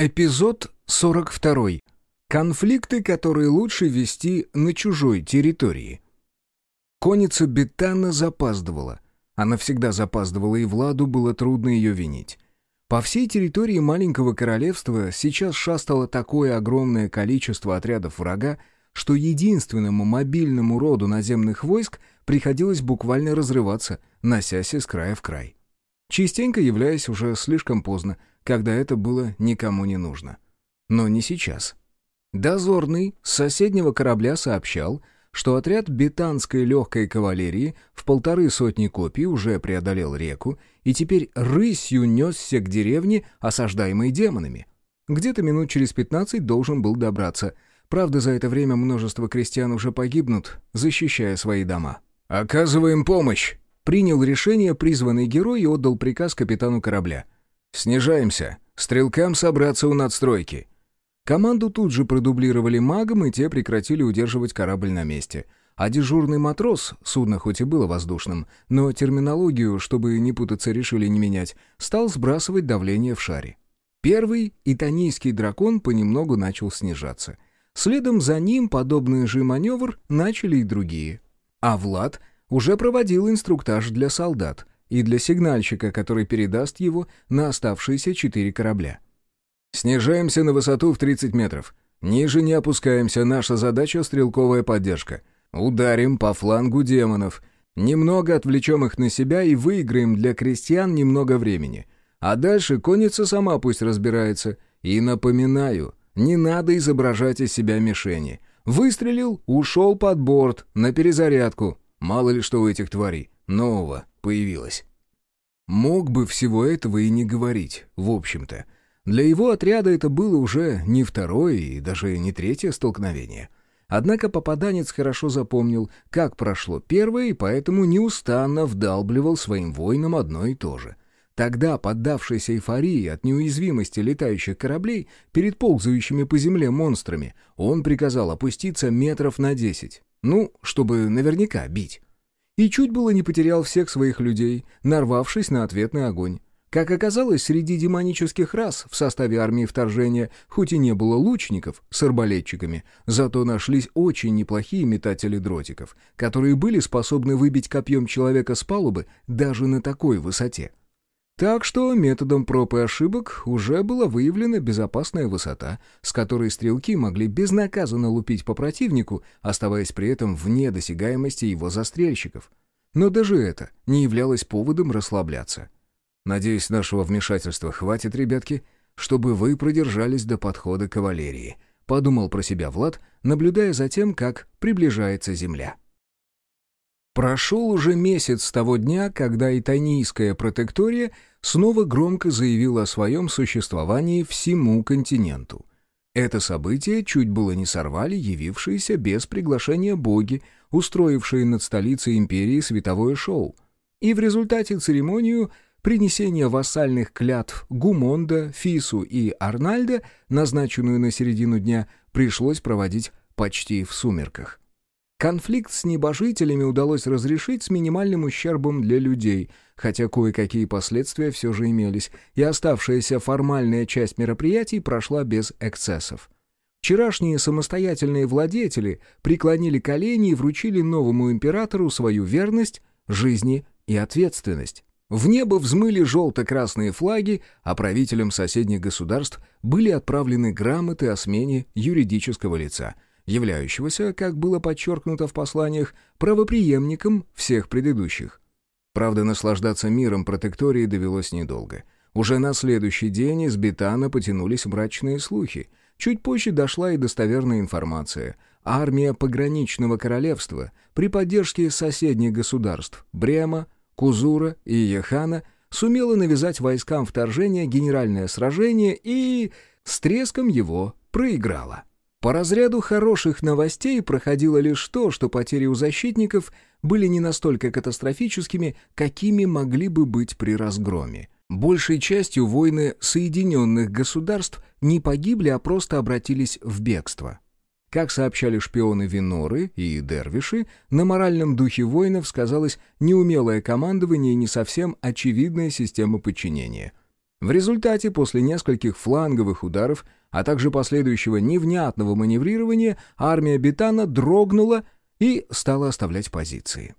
Эпизод 42. Конфликты, которые лучше вести на чужой территории. Конница Бетана запаздывала. Она всегда запаздывала, и Владу было трудно ее винить. По всей территории маленького королевства сейчас шастало такое огромное количество отрядов врага, что единственному мобильному роду наземных войск приходилось буквально разрываться, носясь из края в край. Частенько являясь уже слишком поздно, когда это было никому не нужно. Но не сейчас. Дозорный с соседнего корабля сообщал, что отряд бетанской легкой кавалерии в полторы сотни копий уже преодолел реку и теперь рысью несся к деревне, осаждаемой демонами. Где-то минут через пятнадцать должен был добраться. Правда, за это время множество крестьян уже погибнут, защищая свои дома. «Оказываем помощь!» Принял решение призванный герой и отдал приказ капитану корабля. «Снижаемся. Стрелкам собраться у надстройки». Команду тут же продублировали магом, и те прекратили удерживать корабль на месте. А дежурный матрос, судно хоть и было воздушным, но терминологию, чтобы не путаться, решили не менять, стал сбрасывать давление в шаре. Первый итанийский дракон понемногу начал снижаться. Следом за ним подобный же маневр начали и другие. А Влад уже проводил инструктаж для солдат и для сигнальщика, который передаст его на оставшиеся четыре корабля. «Снижаемся на высоту в 30 метров. Ниже не опускаемся, наша задача — стрелковая поддержка. Ударим по флангу демонов. Немного отвлечем их на себя и выиграем для крестьян немного времени. А дальше конница сама пусть разбирается. И напоминаю, не надо изображать из себя мишени. Выстрелил, ушел под борт, на перезарядку. Мало ли что у этих тварей нового появилось. Мог бы всего этого и не говорить, в общем-то. Для его отряда это было уже не второе и даже не третье столкновение. Однако попаданец хорошо запомнил, как прошло первое, и поэтому неустанно вдалбливал своим воинам одно и то же. Тогда, поддавшись эйфории от неуязвимости летающих кораблей перед ползающими по земле монстрами, он приказал опуститься метров на десять. Ну, чтобы наверняка бить. И чуть было не потерял всех своих людей, нарвавшись на ответный огонь. Как оказалось, среди демонических рас в составе армии вторжения хоть и не было лучников с арбалетчиками, зато нашлись очень неплохие метатели дротиков, которые были способны выбить копьем человека с палубы даже на такой высоте. Так что методом проб и ошибок уже была выявлена безопасная высота, с которой стрелки могли безнаказанно лупить по противнику, оставаясь при этом вне досягаемости его застрельщиков. Но даже это не являлось поводом расслабляться. «Надеюсь, нашего вмешательства хватит, ребятки, чтобы вы продержались до подхода кавалерии», — подумал про себя Влад, наблюдая за тем, как приближается земля. Прошел уже месяц с того дня, когда Итанийская протектория снова громко заявила о своем существовании всему континенту. Это событие чуть было не сорвали явившиеся без приглашения боги, устроившие над столицей империи световое шоу. И в результате церемонию принесения вассальных клятв Гумонда, Фису и Арнальда, назначенную на середину дня, пришлось проводить почти в сумерках. Конфликт с небожителями удалось разрешить с минимальным ущербом для людей, хотя кое-какие последствия все же имелись, и оставшаяся формальная часть мероприятий прошла без эксцессов. Вчерашние самостоятельные владетели преклонили колени и вручили новому императору свою верность, жизни и ответственность. В небо взмыли желто-красные флаги, а правителям соседних государств были отправлены грамоты о смене юридического лица — являющегося, как было подчеркнуто в посланиях, правоприемником всех предыдущих. Правда, наслаждаться миром протектории довелось недолго. Уже на следующий день из Бетана потянулись мрачные слухи. Чуть позже дошла и достоверная информация. Армия пограничного королевства при поддержке соседних государств Брема, Кузура и Яхана сумела навязать войскам вторжения генеральное сражение и с треском его проиграла. По разряду хороших новостей проходило лишь то, что потери у защитников были не настолько катастрофическими, какими могли бы быть при разгроме. Большей частью войны Соединенных Государств не погибли, а просто обратились в бегство. Как сообщали шпионы Виноры и Дервиши, на моральном духе воинов сказалось неумелое командование и не совсем очевидная система подчинения. В результате, после нескольких фланговых ударов, а также последующего невнятного маневрирования, армия Бетана дрогнула и стала оставлять позиции.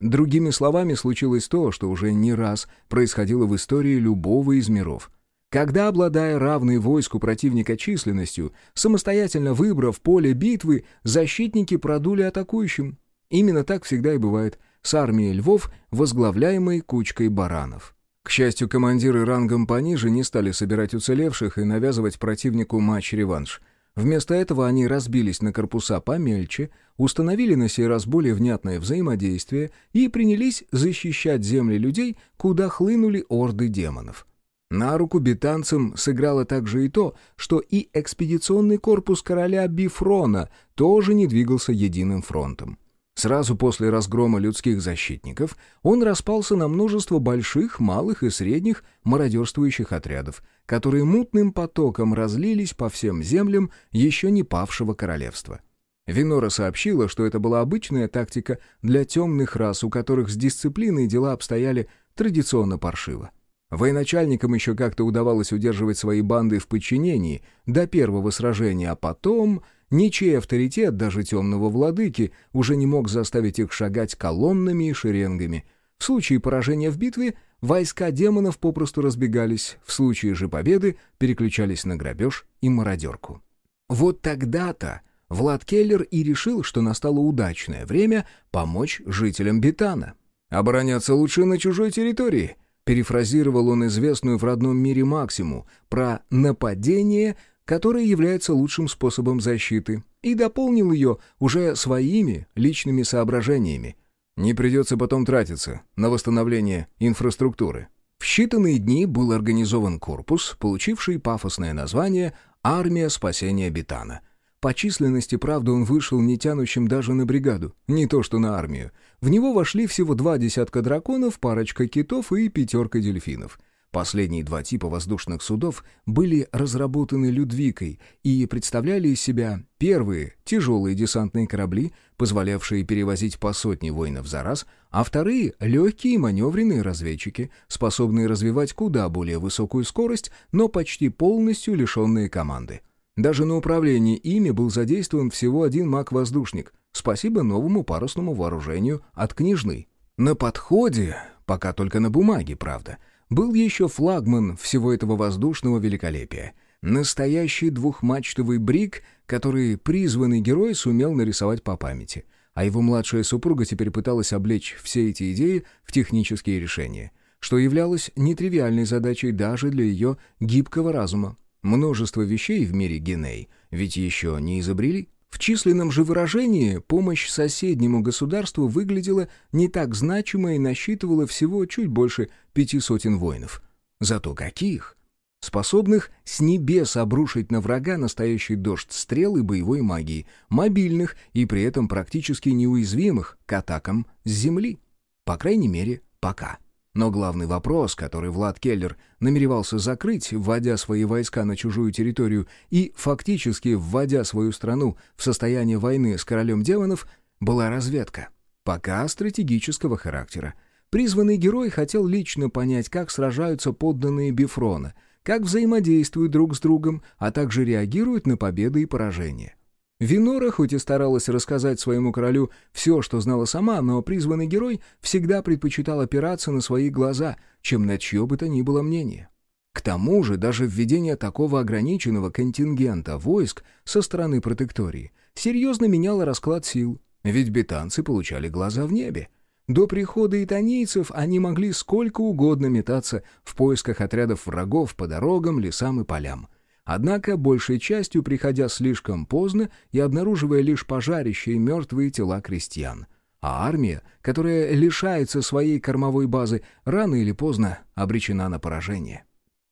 Другими словами, случилось то, что уже не раз происходило в истории любого из миров. Когда, обладая равной войску противника численностью, самостоятельно выбрав поле битвы, защитники продули атакующим. Именно так всегда и бывает с армией львов, возглавляемой кучкой баранов. К счастью, командиры рангом пониже не стали собирать уцелевших и навязывать противнику матч-реванш. Вместо этого они разбились на корпуса помельче, установили на сей раз более внятное взаимодействие и принялись защищать земли людей, куда хлынули орды демонов. На руку бетанцам сыграло также и то, что и экспедиционный корпус короля Бифрона тоже не двигался единым фронтом. Сразу после разгрома людских защитников он распался на множество больших, малых и средних мародерствующих отрядов, которые мутным потоком разлились по всем землям еще не павшего королевства. Винора сообщила, что это была обычная тактика для темных рас, у которых с дисциплиной дела обстояли традиционно паршиво. Военачальникам еще как-то удавалось удерживать свои банды в подчинении до первого сражения, а потом ничей авторитет даже темного владыки уже не мог заставить их шагать колоннами и шеренгами. В случае поражения в битве войска демонов попросту разбегались, в случае же победы переключались на грабеж и мародерку. Вот тогда-то Влад Келлер и решил, что настало удачное время помочь жителям Бетана. «Обороняться лучше на чужой территории», Перефразировал он известную в родном мире максиму про «нападение», которое является лучшим способом защиты, и дополнил ее уже своими личными соображениями. Не придется потом тратиться на восстановление инфраструктуры. В считанные дни был организован корпус, получивший пафосное название «Армия спасения Бетана», по численности, правда, он вышел не тянущим даже на бригаду, не то что на армию. В него вошли всего два десятка драконов, парочка китов и пятерка дельфинов. Последние два типа воздушных судов были разработаны Людвикой и представляли из себя первые — тяжелые десантные корабли, позволявшие перевозить по сотне воинов за раз, а вторые — легкие маневренные разведчики, способные развивать куда более высокую скорость, но почти полностью лишенные команды. Даже на управлении ими был задействован всего один маг-воздушник, спасибо новому парусному вооружению от княжны. На подходе, пока только на бумаге, правда, был еще флагман всего этого воздушного великолепия. Настоящий двухмачтовый брик, который призванный герой сумел нарисовать по памяти. А его младшая супруга теперь пыталась облечь все эти идеи в технические решения, что являлось нетривиальной задачей даже для ее гибкого разума. Множество вещей в мире Геней ведь еще не изобрели. В численном же выражении помощь соседнему государству выглядела не так значимо и насчитывала всего чуть больше пяти сотен воинов. Зато каких! Способных с небес обрушить на врага настоящий дождь стрел и боевой магии, мобильных и при этом практически неуязвимых к атакам с земли. По крайней мере, пока. Но главный вопрос, который Влад Келлер намеревался закрыть, вводя свои войска на чужую территорию и фактически вводя свою страну в состояние войны с королем демонов, была разведка. Пока стратегического характера. Призванный герой хотел лично понять, как сражаются подданные Бифрона, как взаимодействуют друг с другом, а также реагируют на победы и поражения. Винора хоть и старалась рассказать своему королю все, что знала сама, но призванный герой всегда предпочитал опираться на свои глаза, чем на чье бы то ни было мнение. К тому же даже введение такого ограниченного контингента войск со стороны протектории серьезно меняло расклад сил, ведь бетанцы получали глаза в небе. До прихода итанийцев они могли сколько угодно метаться в поисках отрядов врагов по дорогам, лесам и полям — Однако, большей частью приходя слишком поздно и обнаруживая лишь пожарища и мертвые тела крестьян. А армия, которая лишается своей кормовой базы, рано или поздно обречена на поражение.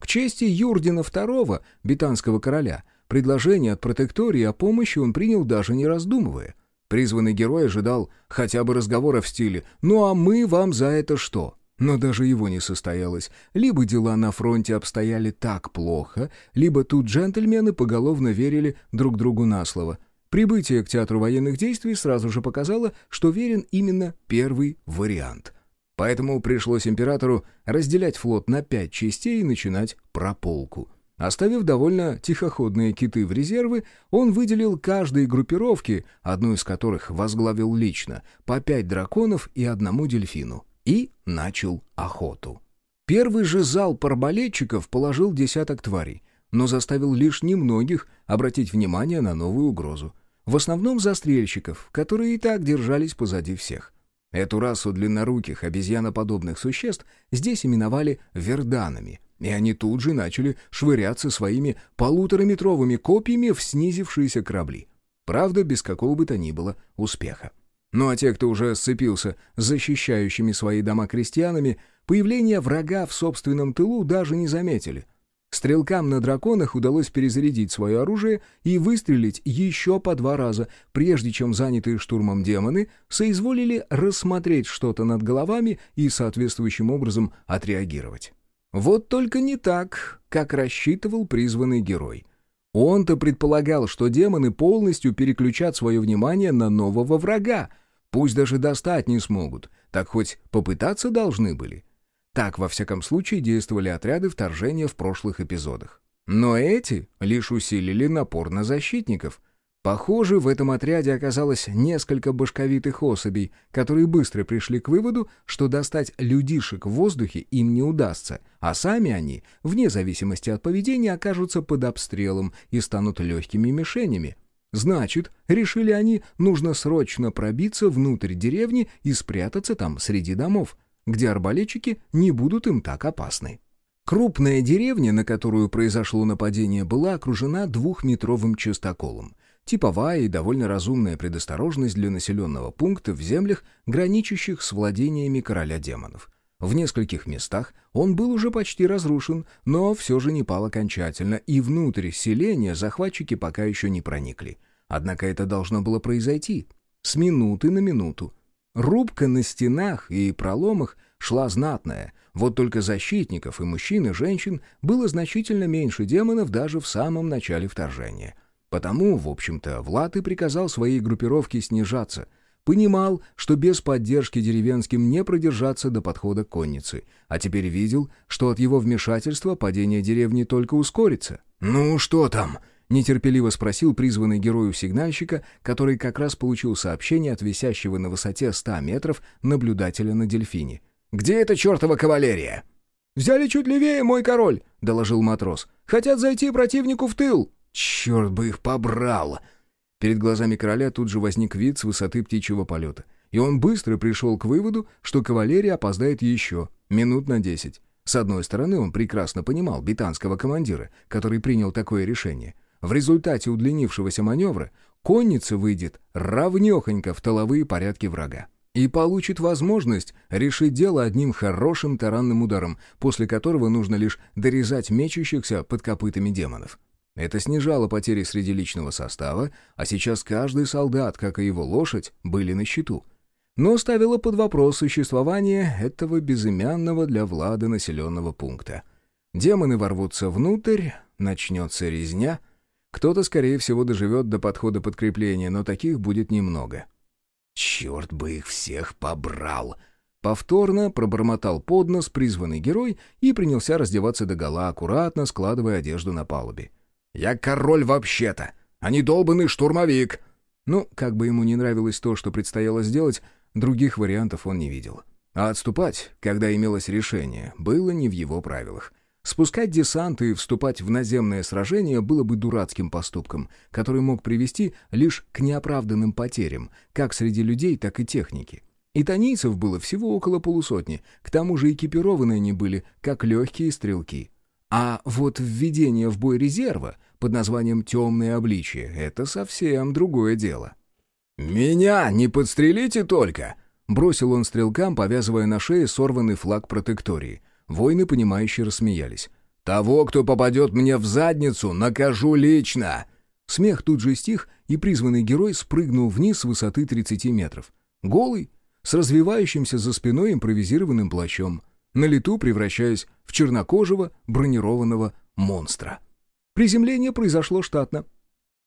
К чести Юрдина II, бетанского короля, предложение от протектории о помощи он принял даже не раздумывая. Призванный герой ожидал хотя бы разговора в стиле «Ну а мы вам за это что?» Но даже его не состоялось. Либо дела на фронте обстояли так плохо, либо тут джентльмены поголовно верили друг другу на слово. Прибытие к театру военных действий сразу же показало, что верен именно первый вариант. Поэтому пришлось императору разделять флот на пять частей и начинать прополку. Оставив довольно тихоходные киты в резервы, он выделил каждой группировке, одну из которых возглавил лично, по пять драконов и одному дельфину, и начал охоту. Первый же залп арбалетчиков положил десяток тварей, но заставил лишь немногих обратить внимание на новую угрозу. В основном застрельщиков, которые и так держались позади всех. Эту расу длинноруких, обезьяноподобных существ здесь именовали верданами, и они тут же начали швыряться своими полутораметровыми копьями в снизившиеся корабли. Правда, без какого бы то ни было успеха. Ну а те, кто уже сцепился с защищающими свои дома крестьянами, появление врага в собственном тылу даже не заметили. Стрелкам на драконах удалось перезарядить свое оружие и выстрелить еще по два раза, прежде чем занятые штурмом демоны соизволили рассмотреть что-то над головами и соответствующим образом отреагировать. Вот только не так, как рассчитывал призванный герой. Он-то предполагал, что демоны полностью переключат свое внимание на нового врага, пусть даже достать не смогут, так хоть попытаться должны были. Так, во всяком случае, действовали отряды вторжения в прошлых эпизодах. Но эти лишь усилили напор на защитников. Похоже, в этом отряде оказалось несколько башковитых особей, которые быстро пришли к выводу, что достать людишек в воздухе им не удастся, а сами они, вне зависимости от поведения, окажутся под обстрелом и станут легкими мишенями. Значит, решили они, нужно срочно пробиться внутрь деревни и спрятаться там среди домов, где арбалетчики не будут им так опасны. Крупная деревня, на которую произошло нападение, была окружена двухметровым частоколом. Типовая и довольно разумная предосторожность для населенного пункта в землях, граничащих с владениями короля демонов. В нескольких местах он был уже почти разрушен, но все же не пал окончательно, и внутрь селения захватчики пока еще не проникли. Однако это должно было произойти. С минуты на минуту. Рубка на стенах и проломах шла знатная, вот только защитников и мужчин и женщин было значительно меньше демонов даже в самом начале вторжения. Потому, в общем-то, Влад и приказал своей группировке снижаться. Понимал, что без поддержки деревенским не продержаться до подхода конницы, а теперь видел, что от его вмешательства падение деревни только ускорится. «Ну, что там?» — нетерпеливо спросил призванный герою сигнальщика, который как раз получил сообщение от висящего на высоте ста метров наблюдателя на дельфине. «Где эта чертова кавалерия?» «Взяли чуть левее, мой король», — доложил матрос. «Хотят зайти противнику в тыл». «Черт бы их побрал!» Перед глазами короля тут же возник вид с высоты птичьего полета, и он быстро пришел к выводу, что кавалерия опоздает еще минут на десять. С одной стороны, он прекрасно понимал бетанского командира, который принял такое решение. В результате удлинившегося маневра конница выйдет равнехонько в тыловые порядки врага и получит возможность решить дело одним хорошим таранным ударом, после которого нужно лишь дорезать мечущихся под копытами демонов. Это снижало потери среди личного состава, а сейчас каждый солдат, как и его лошадь, были на счету. Но ставило под вопрос существование этого безымянного для Влада населенного пункта. Демоны ворвутся внутрь, начнется резня — кто-то, скорее всего, доживет до подхода подкрепления, но таких будет немного. «Черт бы их всех побрал!» Повторно пробормотал под нос призванный герой и принялся раздеваться догола, аккуратно складывая одежду на палубе. «Я король вообще-то, а не долбанный штурмовик!» Ну, как бы ему не нравилось то, что предстояло сделать, других вариантов он не видел. А отступать, когда имелось решение, было не в его правилах. Спускать десант и вступать в наземное сражение было бы дурацким поступком, который мог привести лишь к неоправданным потерям, как среди людей, так и техники. Итанийцев было всего около полусотни, к тому же экипированы они были, как легкие стрелки. А вот введение в бой резерва под названием «темное обличие» — это совсем другое дело. «Меня не подстрелите только!» — бросил он стрелкам, повязывая на шее сорванный флаг протектории — Воины, понимающие, рассмеялись. «Того, кто попадет мне в задницу, накажу лично!» Смех тут же стих, и призванный герой спрыгнул вниз с высоты 30 метров. Голый, с развивающимся за спиной импровизированным плащом, на лету превращаясь в чернокожего бронированного монстра. Приземление произошло штатно.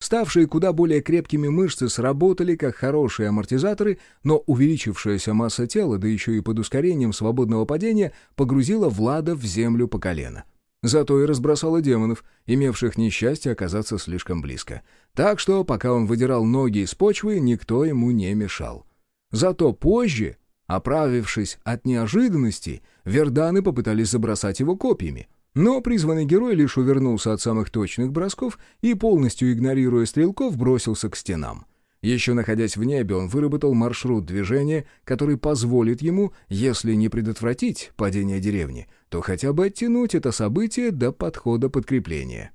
Ставшие куда более крепкими мышцы сработали как хорошие амортизаторы, но увеличившаяся масса тела, да еще и под ускорением свободного падения, погрузила Влада в землю по колено. Зато и разбросала демонов, имевших несчастье оказаться слишком близко. Так что, пока он выдирал ноги из почвы, никто ему не мешал. Зато позже, оправившись от неожиданности, верданы попытались забросать его копьями. Но призванный герой лишь увернулся от самых точных бросков и, полностью игнорируя стрелков, бросился к стенам. Еще находясь в небе, он выработал маршрут движения, который позволит ему, если не предотвратить падение деревни, то хотя бы оттянуть это событие до подхода подкрепления.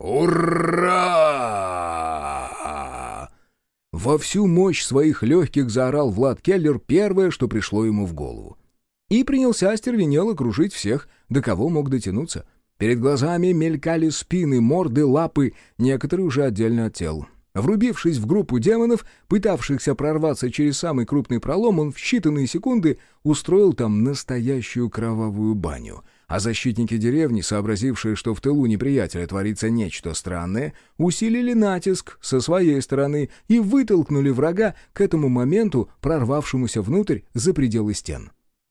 «Ура!» Во всю мощь своих легких заорал Влад Келлер первое, что пришло ему в голову. И принялся остервенело кружить всех, до кого мог дотянуться. Перед глазами мелькали спины, морды, лапы, некоторые уже отдельно от тел. Врубившись в группу демонов, пытавшихся прорваться через самый крупный пролом, он в считанные секунды устроил там настоящую кровавую баню. А защитники деревни, сообразившие, что в тылу неприятеля творится нечто странное, усилили натиск со своей стороны и вытолкнули врага к этому моменту, прорвавшемуся внутрь за пределы стен.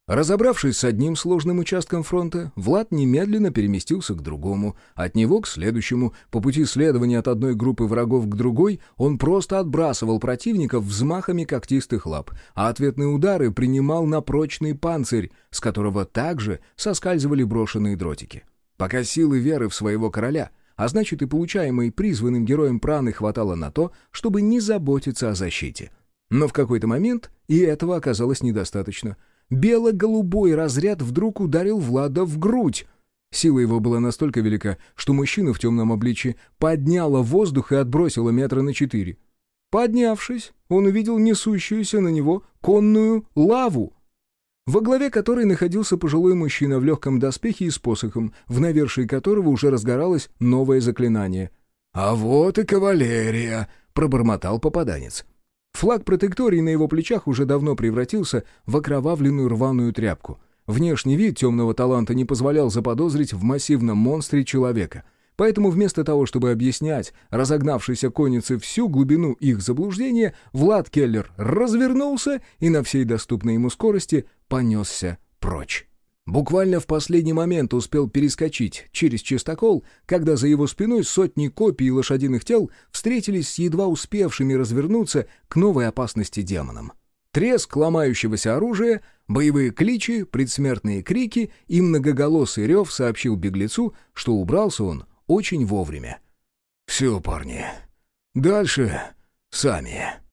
Разобравшись с одним сложным участком фронта, Влад немедленно переместился к другому, от него к следующему. По пути следования от одной группы врагов к другой он просто отбрасывал противников взмахами когтистых лап, а ответные удары принимал на прочный панцирь, с которого также соскальзывали брошенные дротики. Пока силы веры в своего короля, а значит и получаемой призванным героем праны хватало на то, чтобы не заботиться о защите. Но в какой-то момент и этого оказалось недостаточно — Бело-голубой разряд вдруг ударил Влада в грудь. Сила его была настолько велика, что мужчина в темном обличье подняла воздух и отбросила метра на четыре. Поднявшись, он увидел несущуюся на него конную лаву, во главе которой находился пожилой мужчина в легком доспехе и с посохом, в навершии которого уже разгоралось новое заклинание. «А вот и кавалерия!» — пробормотал попаданец. Флаг протектории на его плечах уже давно превратился в окровавленную рваную тряпку. Внешний вид темного таланта не позволял заподозрить в массивном монстре человека. Поэтому вместо того, чтобы объяснять разогнавшейся коннице всю глубину их заблуждения, Влад Келлер развернулся и на всей доступной ему скорости понесся прочь. Буквально в последний момент успел перескочить через чистокол, когда за его спиной сотни копий лошадиных тел встретились с едва успевшими развернуться к новой опасности демонам. Треск ломающегося оружия, боевые кличи, предсмертные крики и многоголосый рев сообщил беглецу, что убрался он очень вовремя. «Все, парни, дальше сами».